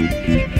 Música